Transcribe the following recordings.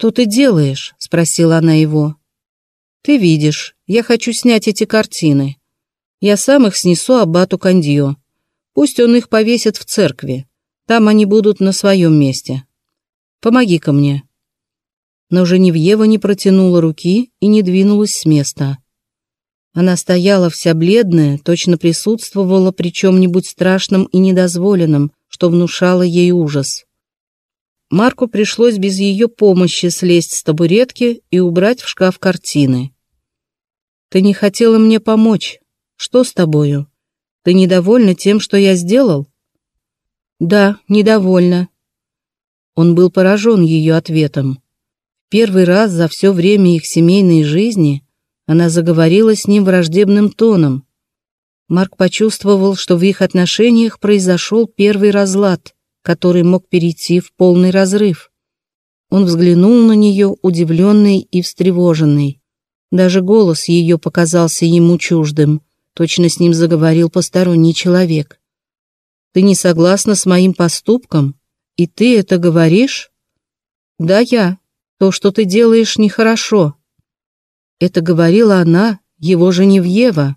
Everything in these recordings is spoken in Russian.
«Что ты делаешь?» — спросила она его. «Ты видишь, я хочу снять эти картины. Я сам их снесу аббату Кандьо. Пусть он их повесит в церкви. Там они будут на своем месте. Помоги-ка мне». Но Женевьева не протянула руки и не двинулась с места. Она стояла вся бледная, точно присутствовала при чем-нибудь страшном и недозволенном, что внушало ей ужас. Марку пришлось без ее помощи слезть с табуретки и убрать в шкаф картины. «Ты не хотела мне помочь. Что с тобою? Ты недовольна тем, что я сделал?» «Да, недовольна». Он был поражен ее ответом. Первый раз за все время их семейной жизни она заговорила с ним враждебным тоном. Марк почувствовал, что в их отношениях произошел первый разлад, который мог перейти в полный разрыв. Он взглянул на нее, удивленный и встревоженный. Даже голос ее показался ему чуждым. Точно с ним заговорил посторонний человек. «Ты не согласна с моим поступком? И ты это говоришь?» «Да, я. То, что ты делаешь, нехорошо». Это говорила она, его Женевьева.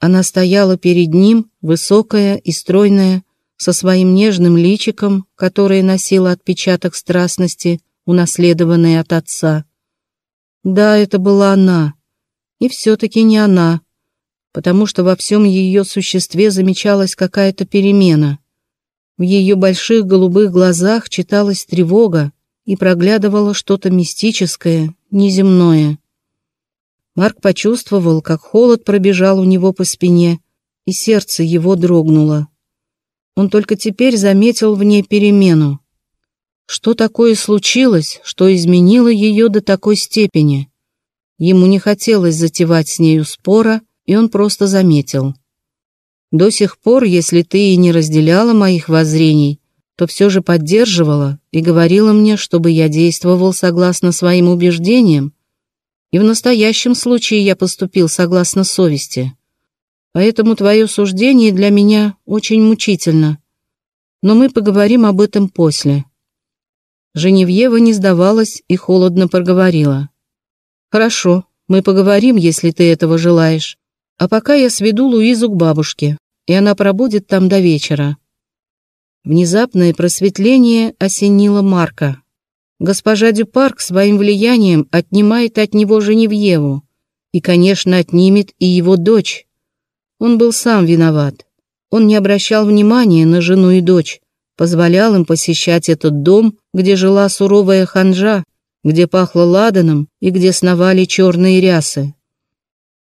Она стояла перед ним, высокая и стройная, со своим нежным личиком, которое носило отпечаток страстности, унаследованный от отца. Да, это была она. И все-таки не она, потому что во всем ее существе замечалась какая-то перемена. В ее больших голубых глазах читалась тревога и проглядывало что-то мистическое, неземное. Марк почувствовал, как холод пробежал у него по спине, и сердце его дрогнуло. Он только теперь заметил в ней перемену. Что такое случилось, что изменило ее до такой степени? Ему не хотелось затевать с нею спора, и он просто заметил. До сих пор, если ты и не разделяла моих воззрений, то все же поддерживала и говорила мне, чтобы я действовал согласно своим убеждениям, и в настоящем случае я поступил согласно совести. Поэтому твое суждение для меня очень мучительно. Но мы поговорим об этом после». Женевьева не сдавалась и холодно проговорила. «Хорошо, мы поговорим, если ты этого желаешь. А пока я сведу Луизу к бабушке, и она пробудет там до вечера». Внезапное просветление осенило Марка. Госпожа Дюпарк своим влиянием отнимает от него Женевьеву и, конечно, отнимет и его дочь. Он был сам виноват. Он не обращал внимания на жену и дочь, позволял им посещать этот дом, где жила суровая ханжа, где пахло ладаном и где сновали черные рясы.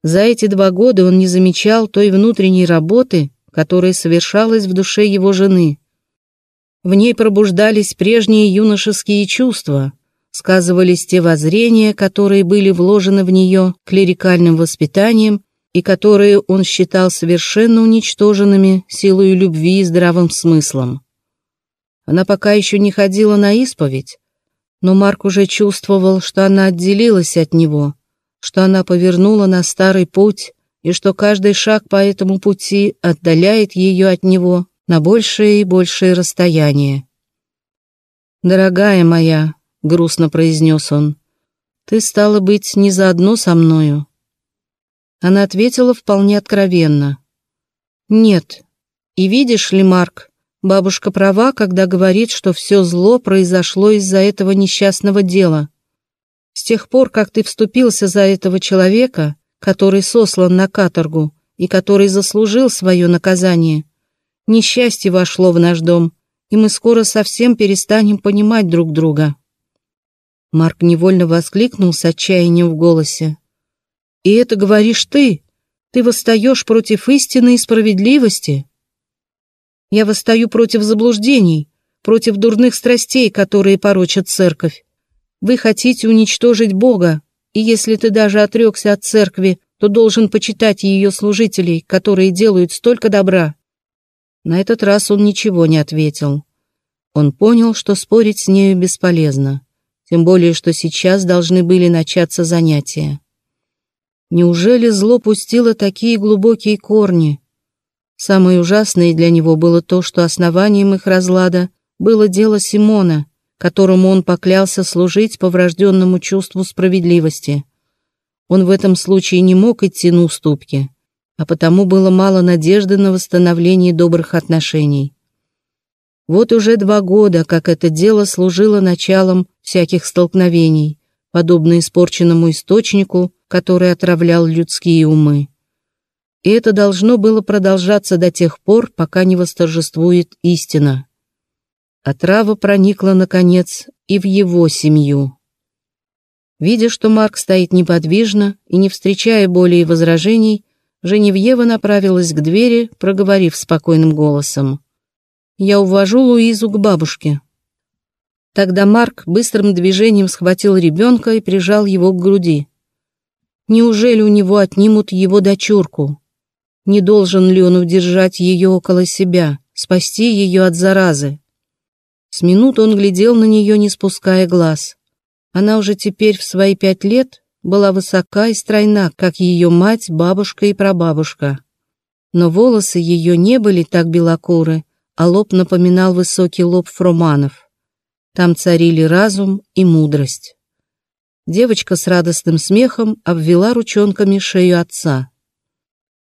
За эти два года он не замечал той внутренней работы, которая совершалась в душе его жены. В ней пробуждались прежние юношеские чувства, сказывались те воззрения, которые были вложены в нее клерикальным воспитанием и которые он считал совершенно уничтоженными силой любви и здравым смыслом. Она пока еще не ходила на исповедь, но Марк уже чувствовал, что она отделилась от него, что она повернула на старый путь и что каждый шаг по этому пути отдаляет ее от него на большее и большее расстояние. «Дорогая моя», — грустно произнес он, — «ты стала быть не заодно со мною». Она ответила вполне откровенно. «Нет. И видишь ли, Марк, бабушка права, когда говорит, что все зло произошло из-за этого несчастного дела. С тех пор, как ты вступился за этого человека, который сослан на каторгу и который заслужил свое наказание, Несчастье вошло в наш дом, и мы скоро совсем перестанем понимать друг друга». Марк невольно воскликнул с отчаянием в голосе. «И это говоришь ты? Ты восстаешь против истины и справедливости?» «Я восстаю против заблуждений, против дурных страстей, которые порочат церковь. Вы хотите уничтожить Бога, и если ты даже отрекся от церкви, то должен почитать ее служителей, которые делают столько добра. На этот раз он ничего не ответил. Он понял, что спорить с нею бесполезно, тем более, что сейчас должны были начаться занятия. Неужели зло пустило такие глубокие корни? Самое ужасное для него было то, что основанием их разлада было дело Симона, которому он поклялся служить по врожденному чувству справедливости. Он в этом случае не мог идти на уступки, а потому было мало надежды на восстановление добрых отношений. Вот уже два года, как это дело служило началом всяких столкновений, подобно испорченному источнику, который отравлял людские умы. И это должно было продолжаться до тех пор, пока не восторжествует истина. Отрава проникла, наконец, и в его семью. Видя, что Марк стоит неподвижно и не встречая более возражений, Женевьева направилась к двери, проговорив спокойным голосом. «Я увожу Луизу к бабушке». Тогда Марк быстрым движением схватил ребенка и прижал его к груди. Неужели у него отнимут его дочурку? Не должен ли он удержать ее около себя, спасти ее от заразы? С минуты он глядел на нее, не спуская глаз. Она уже теперь в свои пять лет была высока и стройна, как ее мать, бабушка и прабабушка. Но волосы ее не были так белокуры, а лоб напоминал высокий лоб фроманов. Там царили разум и мудрость. Девочка с радостным смехом обвела ручонками шею отца.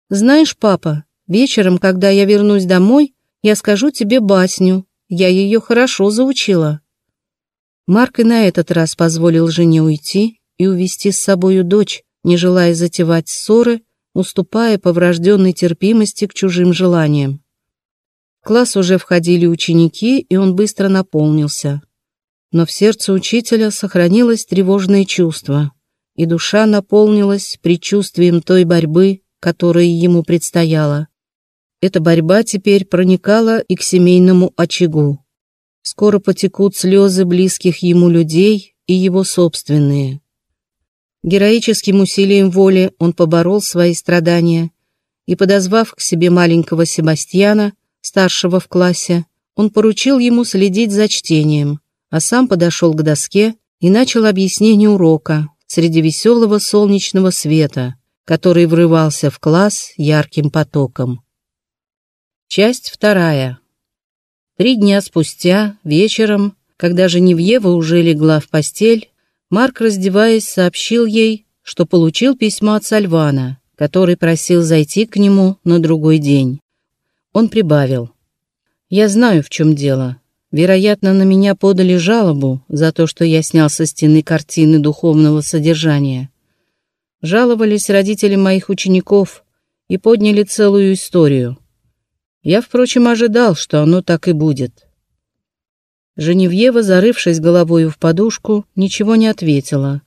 «Знаешь, папа, вечером, когда я вернусь домой, я скажу тебе басню, я ее хорошо заучила. Марк и на этот раз позволил жене уйти и увести с собою дочь, не желая затевать ссоры, уступая по врожденной терпимости к чужим желаниям. В класс уже входили ученики, и он быстро наполнился. Но в сердце учителя сохранилось тревожное чувство, и душа наполнилась предчувствием той борьбы, которая ему предстояла. Эта борьба теперь проникала и к семейному очагу. Скоро потекут слезы близких ему людей и его собственные. Героическим усилием воли он поборол свои страдания и, подозвав к себе маленького Себастьяна, старшего в классе, он поручил ему следить за чтением, а сам подошел к доске и начал объяснение урока среди веселого солнечного света, который врывался в класс ярким потоком. Часть вторая. Три дня спустя, вечером, когда Женевьева уже легла в постель, Марк, раздеваясь, сообщил ей, что получил письмо от Сальвана, который просил зайти к нему на другой день. Он прибавил. «Я знаю, в чем дело. Вероятно, на меня подали жалобу за то, что я снял со стены картины духовного содержания. Жаловались родители моих учеников и подняли целую историю. Я, впрочем, ожидал, что оно так и будет. Женевьева, зарывшись головою в подушку, ничего не ответила.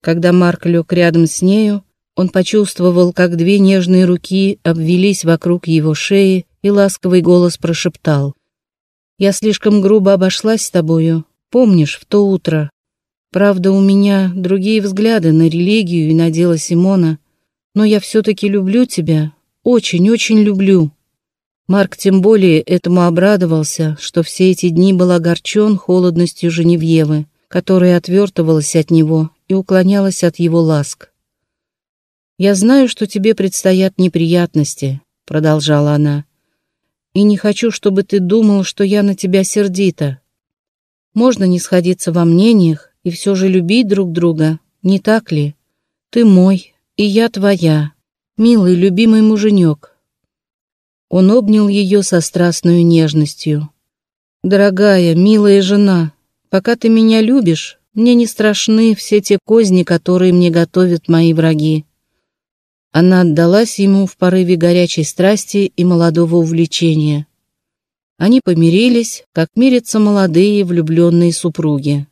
Когда Марк лег рядом с нею, он почувствовал, как две нежные руки обвелись вокруг его шеи, и ласковый голос прошептал. «Я слишком грубо обошлась с тобою, помнишь, в то утро. Правда, у меня другие взгляды на религию и на дело Симона, но я все-таки люблю тебя, очень-очень люблю». Марк тем более этому обрадовался, что все эти дни был огорчен холодностью Женевьевы, которая отвертывалась от него и уклонялась от его ласк. «Я знаю, что тебе предстоят неприятности», — продолжала она, «и не хочу, чтобы ты думал, что я на тебя сердита. Можно не сходиться во мнениях и все же любить друг друга, не так ли? Ты мой, и я твоя, милый, любимый муженек, он обнял ее со страстной нежностью. «Дорогая, милая жена, пока ты меня любишь, мне не страшны все те козни, которые мне готовят мои враги». Она отдалась ему в порыве горячей страсти и молодого увлечения. Они помирились, как мирятся молодые влюбленные супруги.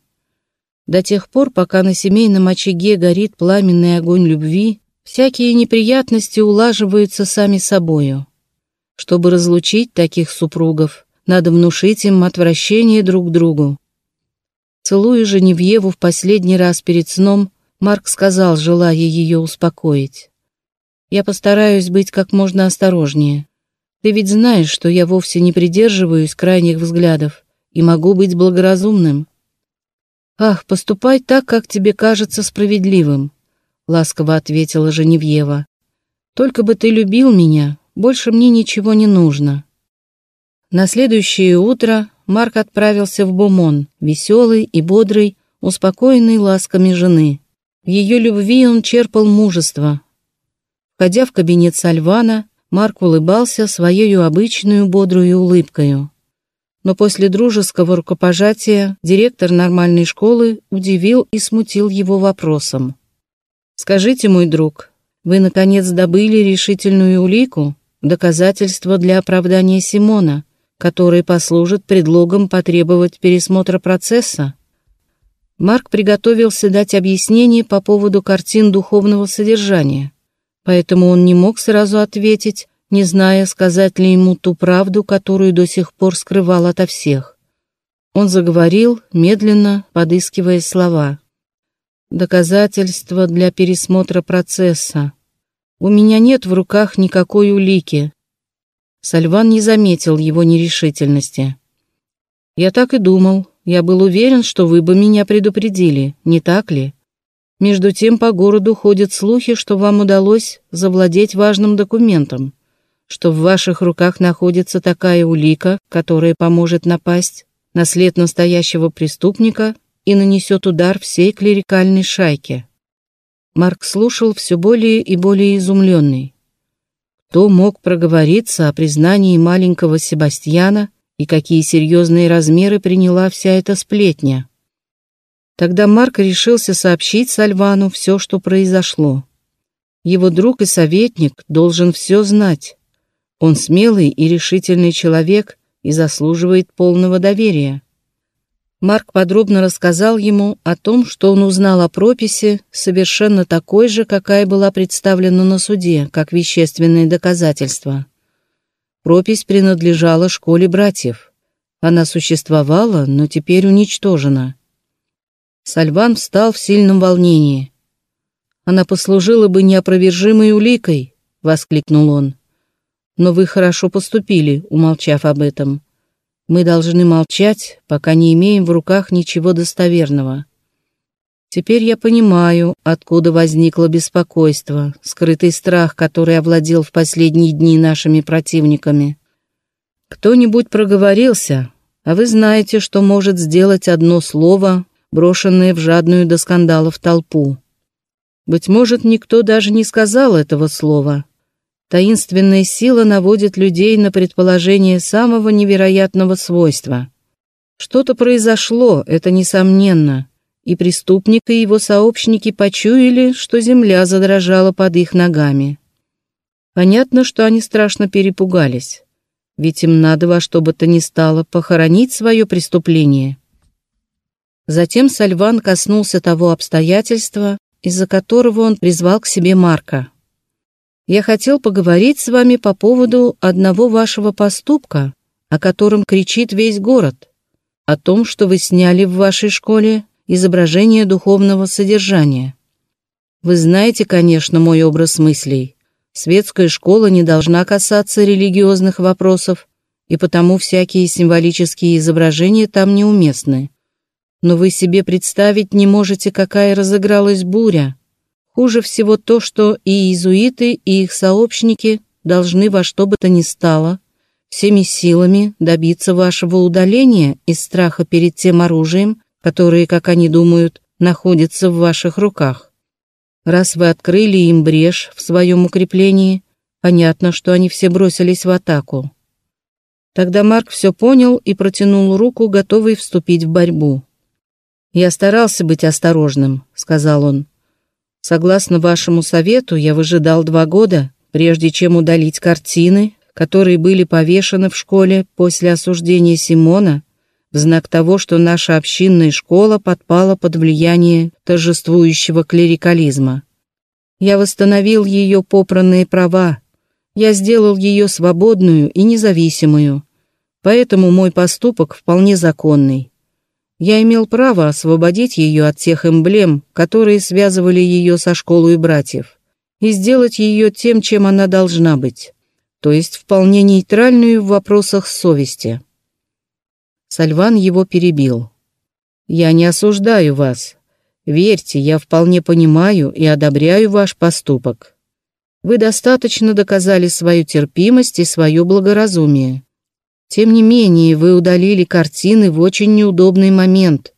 До тех пор, пока на семейном очаге горит пламенный огонь любви, всякие неприятности улаживаются сами собою. Чтобы разлучить таких супругов, надо внушить им отвращение друг к другу. Целуя Женевьеву в последний раз перед сном, Марк сказал, желая ее успокоить. «Я постараюсь быть как можно осторожнее. Ты ведь знаешь, что я вовсе не придерживаюсь крайних взглядов и могу быть благоразумным». «Ах, поступай так, как тебе кажется справедливым», — ласково ответила Женевьева. «Только бы ты любил меня, больше мне ничего не нужно. На следующее утро Марк отправился в Бумон, веселый и бодрый, успокоенный ласками жены. В ее любви он черпал мужество. Входя в кабинет Сальвана, Марк улыбался своей обычную бодрую улыбкою. Но после дружеского рукопожатия директор нормальной школы удивил и смутил его вопросом. «Скажите, мой друг, вы, наконец, добыли решительную улику, доказательство для оправдания Симона, который послужит предлогом потребовать пересмотра процесса?» Марк приготовился дать объяснение по поводу картин духовного содержания, поэтому он не мог сразу ответить, не зная, сказать ли ему ту правду, которую до сих пор скрывал ото всех. Он заговорил, медленно подыскивая слова. «Доказательства для пересмотра процесса. У меня нет в руках никакой улики». Сальван не заметил его нерешительности. «Я так и думал. Я был уверен, что вы бы меня предупредили, не так ли? Между тем по городу ходят слухи, что вам удалось завладеть важным документом, что в ваших руках находится такая улика, которая поможет напасть на след настоящего преступника и нанесет удар всей клерикальной шайке. Марк слушал все более и более изумленный. Кто мог проговориться о признании маленького Себастьяна и какие серьезные размеры приняла вся эта сплетня. Тогда Марк решился сообщить Сальвану все, что произошло. Его друг и советник должен все знать. Он смелый и решительный человек и заслуживает полного доверия. Марк подробно рассказал ему о том, что он узнал о прописи, совершенно такой же, какая была представлена на суде, как вещественные доказательства. Пропись принадлежала школе братьев. Она существовала, но теперь уничтожена. Сальван встал в сильном волнении. «Она послужила бы неопровержимой уликой», — воскликнул он. «Но вы хорошо поступили, умолчав об этом. Мы должны молчать, пока не имеем в руках ничего достоверного. Теперь я понимаю, откуда возникло беспокойство, скрытый страх, который овладел в последние дни нашими противниками. Кто-нибудь проговорился, а вы знаете, что может сделать одно слово, брошенное в жадную до скандалов толпу. Быть может, никто даже не сказал этого слова. Таинственная сила наводит людей на предположение самого невероятного свойства. Что-то произошло, это несомненно, и преступник и его сообщники почуяли, что земля задрожала под их ногами. Понятно, что они страшно перепугались, ведь им надо во что бы то ни стало похоронить свое преступление. Затем Сальван коснулся того обстоятельства, из-за которого он призвал к себе Марка. «Я хотел поговорить с вами по поводу одного вашего поступка, о котором кричит весь город, о том, что вы сняли в вашей школе изображение духовного содержания. Вы знаете, конечно, мой образ мыслей. Светская школа не должна касаться религиозных вопросов, и потому всякие символические изображения там неуместны. Но вы себе представить не можете, какая разыгралась буря. Хуже всего то, что и иезуиты, и их сообщники должны во что бы то ни стало всеми силами добиться вашего удаления из страха перед тем оружием, которые, как они думают, находятся в ваших руках. Раз вы открыли им брешь в своем укреплении, понятно, что они все бросились в атаку. Тогда Марк все понял и протянул руку, готовый вступить в борьбу. «Я старался быть осторожным», — сказал он. «Согласно вашему совету, я выжидал два года, прежде чем удалить картины, которые были повешены в школе после осуждения Симона в знак того, что наша общинная школа подпала под влияние торжествующего клерикализма. Я восстановил ее попранные права, я сделал ее свободную и независимую, поэтому мой поступок вполне законный. Я имел право освободить ее от тех эмблем, которые связывали ее со школой братьев, и сделать ее тем, чем она должна быть, то есть вполне нейтральную в вопросах совести. Сальван его перебил. «Я не осуждаю вас. Верьте, я вполне понимаю и одобряю ваш поступок. Вы достаточно доказали свою терпимость и свое благоразумие. Тем не менее, вы удалили картины в очень неудобный момент.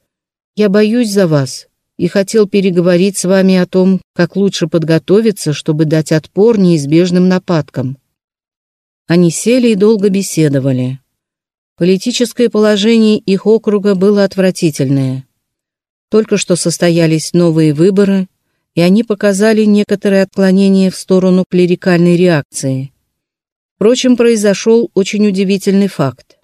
Я боюсь за вас и хотел переговорить с вами о том, как лучше подготовиться, чтобы дать отпор неизбежным нападкам. Они сели и долго беседовали. Политическое положение их округа было отвратительное. Только что состоялись новые выборы, и они показали некоторые отклонения в сторону клерикальной реакции. Впрочем, произошел очень удивительный факт.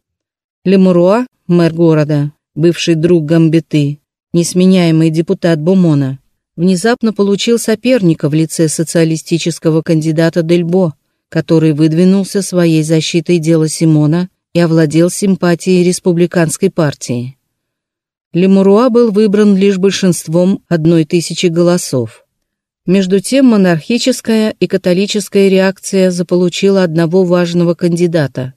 Лемуруа, мэр города, бывший друг Гамбеты, несменяемый депутат Бумона, внезапно получил соперника в лице социалистического кандидата Дельбо, который выдвинулся своей защитой дела Симона и овладел симпатией республиканской партии. Лемуруа был выбран лишь большинством одной тысячи голосов. Между тем монархическая и католическая реакция заполучила одного важного кандидата.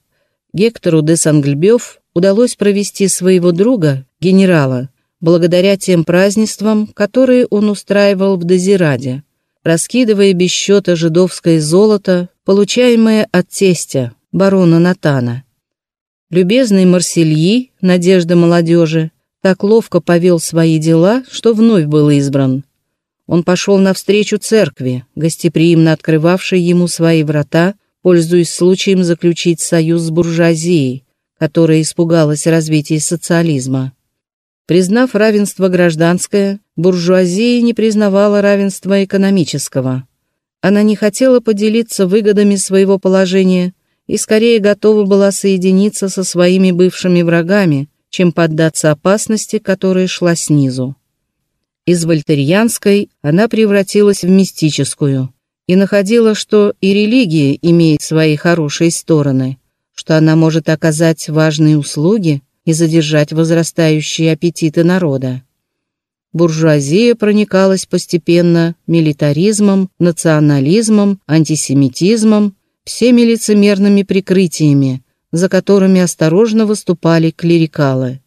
Гектору де Сангльбёв удалось провести своего друга, генерала, благодаря тем празднествам, которые он устраивал в Дозираде, раскидывая без счета жидовское золото, получаемое от тестя, барона Натана. Любезный Марсельи, надежда молодежи, так ловко повел свои дела, что вновь был избран. Он пошел навстречу церкви, гостеприимно открывавшей ему свои врата, пользуясь случаем заключить союз с буржуазией, которая испугалась развития социализма. Признав равенство гражданское, буржуазия не признавала равенства экономического. Она не хотела поделиться выгодами своего положения и скорее готова была соединиться со своими бывшими врагами, чем поддаться опасности, которая шла снизу. Из вольтерьянской она превратилась в мистическую и находила, что и религия имеет свои хорошие стороны, что она может оказать важные услуги и задержать возрастающие аппетиты народа. Буржуазия проникалась постепенно милитаризмом, национализмом, антисемитизмом, всеми лицемерными прикрытиями, за которыми осторожно выступали клерикалы.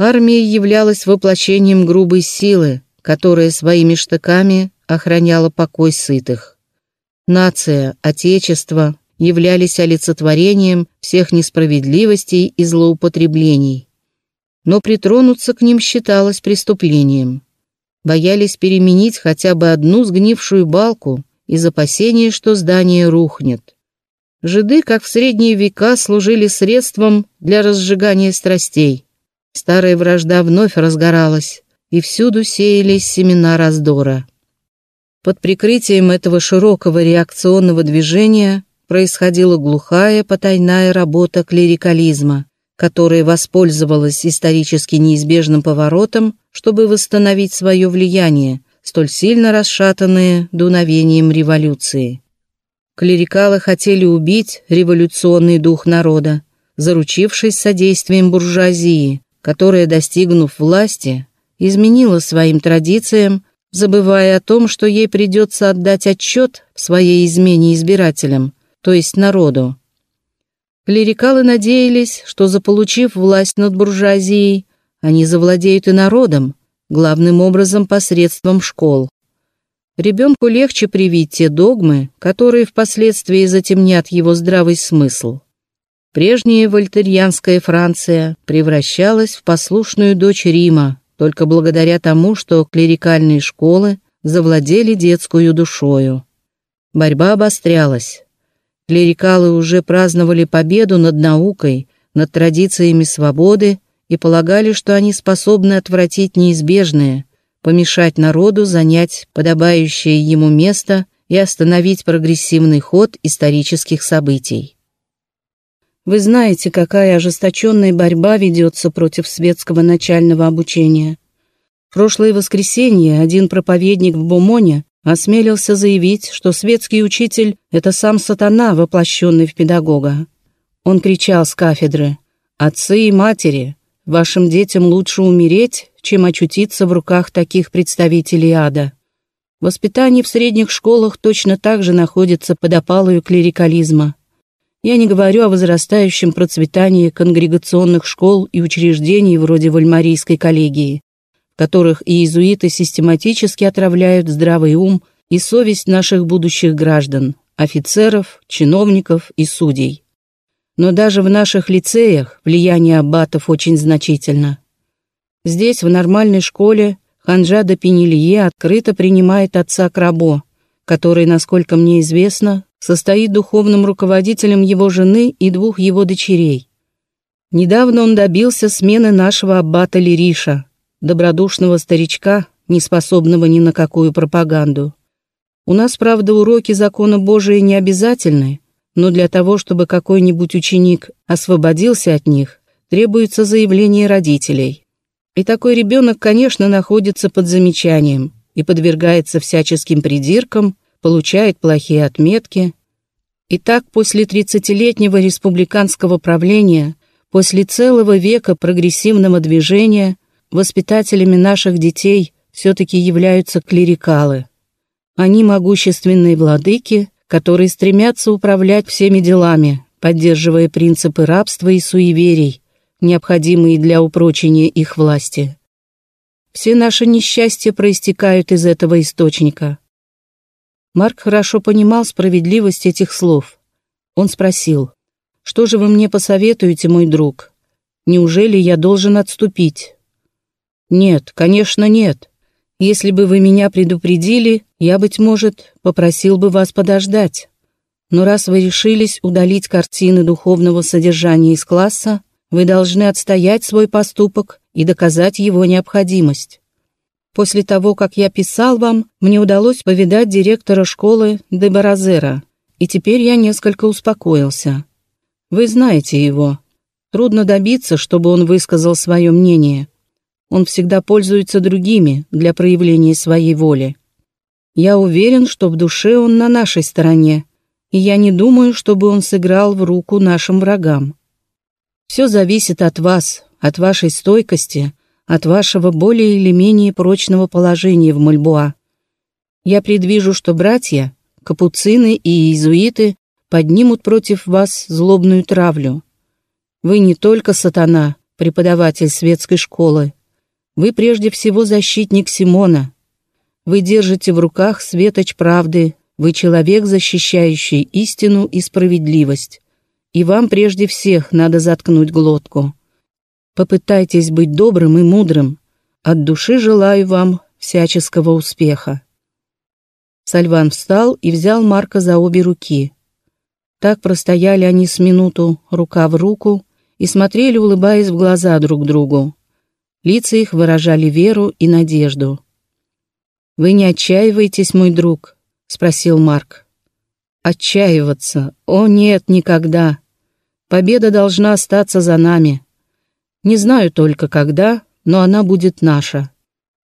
Армия являлась воплощением грубой силы, которая своими штыками охраняла покой сытых. Нация, отечество являлись олицетворением всех несправедливостей и злоупотреблений. Но притронуться к ним считалось преступлением. Боялись переменить хотя бы одну сгнившую балку из опасения, что здание рухнет. Жиды, как в средние века, служили средством для разжигания страстей. Старая вражда вновь разгоралась, и всюду сеялись семена раздора. Под прикрытием этого широкого реакционного движения происходила глухая потайная работа клерикализма, которая воспользовалась исторически неизбежным поворотом, чтобы восстановить свое влияние, столь сильно расшатанные дуновением революции. Клерикалы хотели убить революционный дух народа, заручившись содействием буржуазии, которая, достигнув власти, изменила своим традициям, забывая о том, что ей придется отдать отчет в своей измене избирателям, то есть народу. Клерикалы надеялись, что, заполучив власть над буржуазией, они завладеют и народом, главным образом посредством школ. Ребенку легче привить те догмы, которые впоследствии затемнят его здравый смысл. Прежняя вольтерьянская Франция превращалась в послушную дочь Рима только благодаря тому, что клерикальные школы завладели детскую душою. Борьба обострялась. Клерикалы уже праздновали победу над наукой, над традициями свободы и полагали, что они способны отвратить неизбежное, помешать народу занять подобающее ему место и остановить прогрессивный ход исторических событий. Вы знаете, какая ожесточенная борьба ведется против светского начального обучения. В прошлое воскресенье один проповедник в Бумоне осмелился заявить, что светский учитель — это сам сатана, воплощенный в педагога. Он кричал с кафедры «Отцы и матери, Вашим детям лучше умереть, чем очутиться в руках таких представителей ада. Воспитание в средних школах точно так же находится под опалою клерикализма. Я не говорю о возрастающем процветании конгрегационных школ и учреждений вроде Вальмарийской коллегии, в которых иезуиты систематически отравляют здравый ум и совесть наших будущих граждан, офицеров, чиновников и судей. Но даже в наших лицеях влияние аббатов очень значительно. Здесь, в нормальной школе, Ханжа де Пенелье открыто принимает отца Крабо, который, насколько мне известно, состоит духовным руководителем его жены и двух его дочерей. Недавно он добился смены нашего аббата Лириша, добродушного старичка, не способного ни на какую пропаганду. У нас, правда, уроки закона Божия не обязательны, но для того, чтобы какой-нибудь ученик освободился от них, требуется заявление родителей. И такой ребенок, конечно, находится под замечанием и подвергается всяческим придиркам, получает плохие отметки. И так после 30-летнего республиканского правления, после целого века прогрессивного движения, воспитателями наших детей все-таки являются клерикалы. Они могущественные владыки, которые стремятся управлять всеми делами, поддерживая принципы рабства и суеверий, необходимые для упрочения их власти. Все наши несчастья проистекают из этого источника. Марк хорошо понимал справедливость этих слов. Он спросил, «Что же вы мне посоветуете, мой друг? Неужели я должен отступить?» «Нет, конечно, нет. Если бы вы меня предупредили, я, быть может, попросил бы вас подождать. Но раз вы решились удалить картины духовного содержания из класса, вы должны отстоять свой поступок и доказать его необходимость. После того, как я писал вам, мне удалось повидать директора школы Дебаразера, и теперь я несколько успокоился. Вы знаете его. Трудно добиться, чтобы он высказал свое мнение. Он всегда пользуется другими для проявления своей воли. Я уверен, что в душе он на нашей стороне, и я не думаю, чтобы он сыграл в руку нашим врагам. Все зависит от вас, от вашей стойкости, от вашего более или менее прочного положения в Мальбуа. Я предвижу, что братья, капуцины и иезуиты поднимут против вас злобную травлю. Вы не только сатана, преподаватель светской школы, вы прежде всего защитник Симона. Вы держите в руках светоч правды, вы человек, защищающий истину и справедливость. И вам прежде всех надо заткнуть глотку. Попытайтесь быть добрым и мудрым. От души желаю вам всяческого успеха. Сальван встал и взял Марка за обе руки. Так простояли они с минуту, рука в руку, и смотрели, улыбаясь в глаза друг другу. Лица их выражали веру и надежду. «Вы не отчаиваетесь, мой друг?» — спросил Марк. «Отчаиваться? О, нет, никогда. Победа должна остаться за нами. Не знаю только когда, но она будет наша.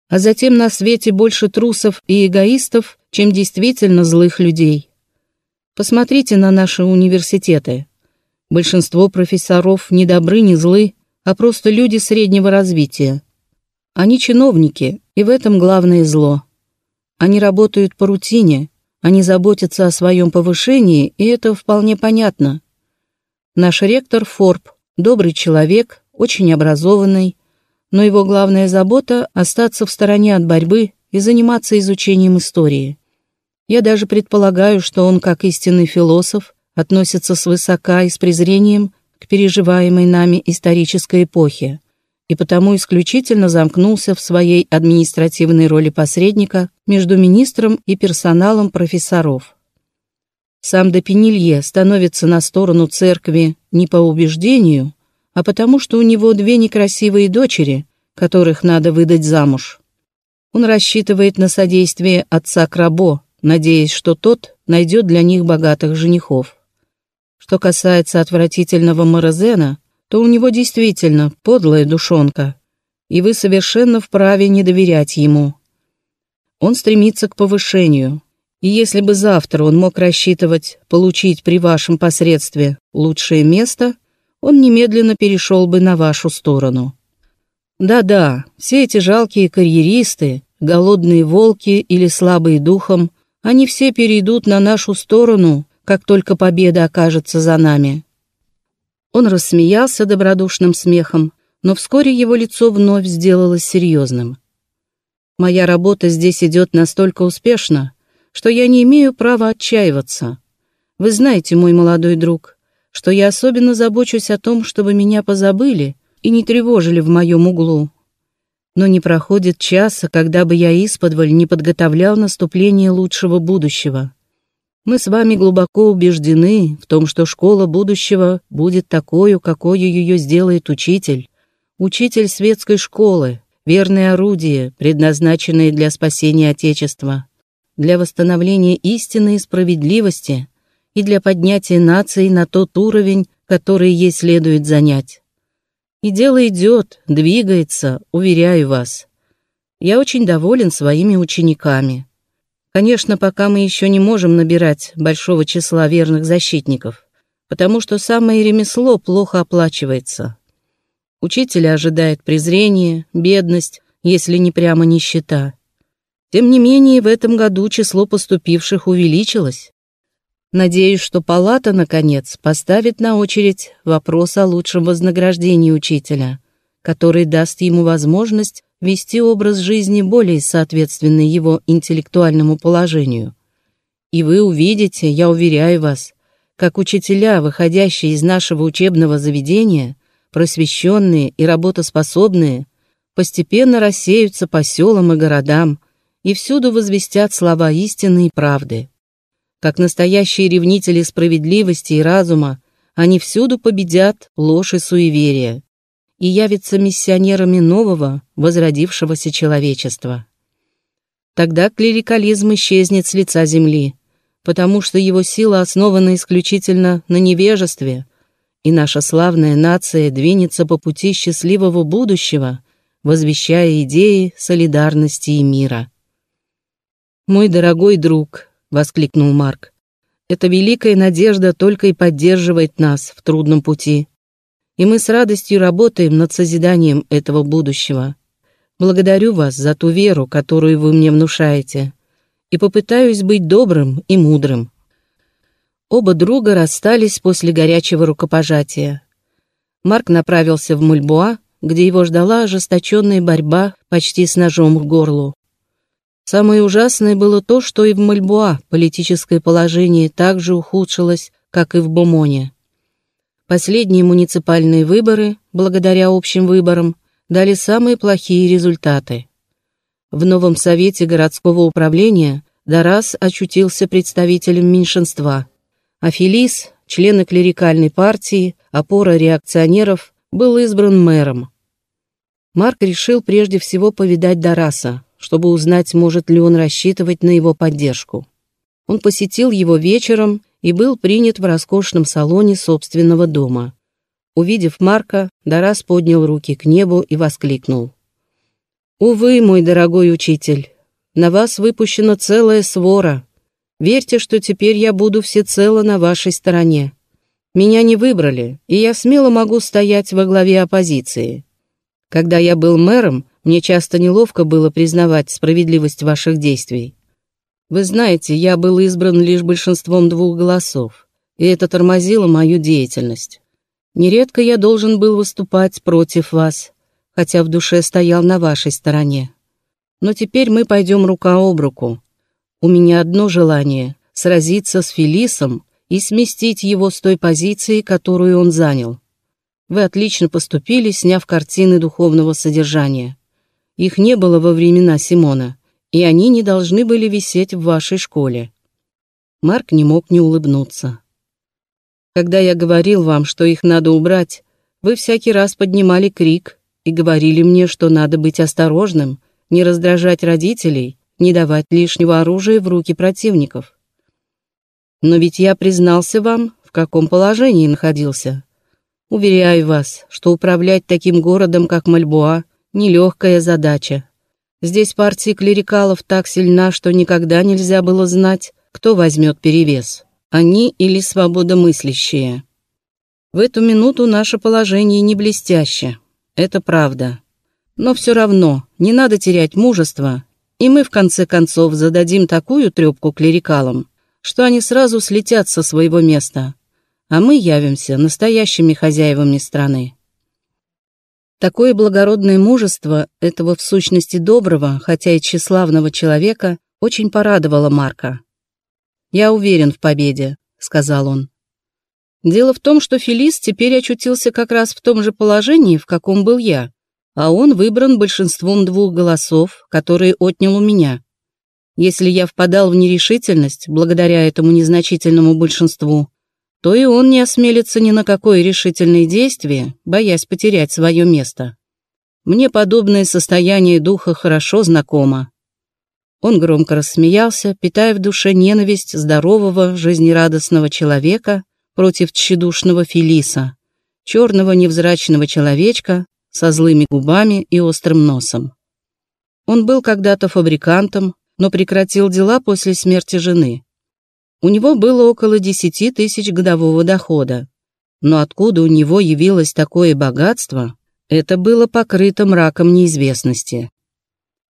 А затем на свете больше трусов и эгоистов, чем действительно злых людей. Посмотрите на наши университеты. Большинство профессоров не добры, не злы, а просто люди среднего развития. Они чиновники, и в этом главное зло. Они работают по рутине, они заботятся о своем повышении, и это вполне понятно. Наш ректор Форб – добрый человек, очень образованный, но его главная забота – остаться в стороне от борьбы и заниматься изучением истории. Я даже предполагаю, что он, как истинный философ, относится свысока и с презрением к переживаемой нами исторической эпохе, и потому исключительно замкнулся в своей административной роли посредника между министром и персоналом профессоров. Сам Допенилье становится на сторону церкви не по убеждению, а потому что у него две некрасивые дочери, которых надо выдать замуж. Он рассчитывает на содействие отца Крабо, надеясь, что тот найдет для них богатых женихов. Что касается отвратительного Морозена, то у него действительно подлая душонка, и вы совершенно вправе не доверять ему. Он стремится к повышению, и если бы завтра он мог рассчитывать получить при вашем посредстве лучшее место, он немедленно перешел бы на вашу сторону. Да-да, все эти жалкие карьеристы, голодные волки или слабые духом, они все перейдут на нашу сторону как только победа окажется за нами. Он рассмеялся добродушным смехом, но вскоре его лицо вновь сделалось серьезным. «Моя работа здесь идет настолько успешно, что я не имею права отчаиваться. Вы знаете, мой молодой друг, что я особенно забочусь о том, чтобы меня позабыли и не тревожили в моем углу. Но не проходит часа, когда бы я исподволь не подготовлял наступление лучшего будущего. Мы с вами глубоко убеждены в том, что школа будущего будет такой, какой ее сделает учитель. Учитель светской школы, верное орудие, предназначенное для спасения Отечества, для восстановления истины и справедливости и для поднятия нации на тот уровень, который ей следует занять. И дело идет, двигается, уверяю вас. Я очень доволен своими учениками. Конечно, пока мы еще не можем набирать большого числа верных защитников, потому что самое ремесло плохо оплачивается. Учителя ожидает презрение, бедность, если не прямо нищета. Тем не менее, в этом году число поступивших увеличилось. Надеюсь, что палата, наконец, поставит на очередь вопрос о лучшем вознаграждении учителя, который даст ему возможность вести образ жизни более соответственный его интеллектуальному положению. И вы увидите, я уверяю вас, как учителя, выходящие из нашего учебного заведения, просвещенные и работоспособные, постепенно рассеются по селам и городам и всюду возвестят слова истины и правды. Как настоящие ревнители справедливости и разума, они всюду победят ложь и суеверие и явятся миссионерами нового, возродившегося человечества. Тогда клерикализм исчезнет с лица земли, потому что его сила основана исключительно на невежестве, и наша славная нация двинется по пути счастливого будущего, возвещая идеи солидарности и мира. «Мой дорогой друг», — воскликнул Марк, — «эта великая надежда только и поддерживает нас в трудном пути и мы с радостью работаем над созиданием этого будущего. Благодарю вас за ту веру, которую вы мне внушаете, и попытаюсь быть добрым и мудрым». Оба друга расстались после горячего рукопожатия. Марк направился в Мульбуа, где его ждала ожесточенная борьба почти с ножом к горлу. Самое ужасное было то, что и в Мальбуа политическое положение также ухудшилось, как и в Бомоне. Последние муниципальные выборы, благодаря общим выборам, дали самые плохие результаты. В новом совете городского управления Дарас очутился представителем меньшинства, а Фелис, члены клерикальной партии, опора реакционеров, был избран мэром. Марк решил прежде всего повидать Дараса, чтобы узнать, может ли он рассчитывать на его поддержку. Он посетил его вечером и был принят в роскошном салоне собственного дома. Увидев Марка, Дарас поднял руки к небу и воскликнул. «Увы, мой дорогой учитель, на вас выпущена целая свора. Верьте, что теперь я буду всецело на вашей стороне. Меня не выбрали, и я смело могу стоять во главе оппозиции. Когда я был мэром, мне часто неловко было признавать справедливость ваших действий. Вы знаете, я был избран лишь большинством двух голосов, и это тормозило мою деятельность. Нередко я должен был выступать против вас, хотя в душе стоял на вашей стороне. Но теперь мы пойдем рука об руку. У меня одно желание — сразиться с Фелисом и сместить его с той позиции, которую он занял. Вы отлично поступили, сняв картины духовного содержания. Их не было во времена Симона и они не должны были висеть в вашей школе». Марк не мог не улыбнуться. «Когда я говорил вам, что их надо убрать, вы всякий раз поднимали крик и говорили мне, что надо быть осторожным, не раздражать родителей, не давать лишнего оружия в руки противников. Но ведь я признался вам, в каком положении находился. Уверяю вас, что управлять таким городом, как Мальбуа, нелегкая задача. Здесь партия клерикалов так сильна, что никогда нельзя было знать, кто возьмет перевес, они или свободомыслящие. В эту минуту наше положение не блестяще, это правда. Но все равно не надо терять мужество, и мы в конце концов зададим такую трепку клерикалам, что они сразу слетят со своего места, а мы явимся настоящими хозяевами страны. Такое благородное мужество этого в сущности доброго, хотя и тщеславного человека очень порадовало Марка. «Я уверен в победе», — сказал он. Дело в том, что Фелис теперь очутился как раз в том же положении, в каком был я, а он выбран большинством двух голосов, которые отнял у меня. Если я впадал в нерешительность благодаря этому незначительному большинству, то и он не осмелится ни на какое решительное действие, боясь потерять свое место. Мне подобное состояние духа хорошо знакомо. Он громко рассмеялся, питая в душе ненависть здорового, жизнерадостного человека против тщедушного Фелиса, черного невзрачного человечка со злыми губами и острым носом. Он был когда-то фабрикантом, но прекратил дела после смерти жены. У него было около десяти тысяч годового дохода. Но откуда у него явилось такое богатство, это было покрыто мраком неизвестности.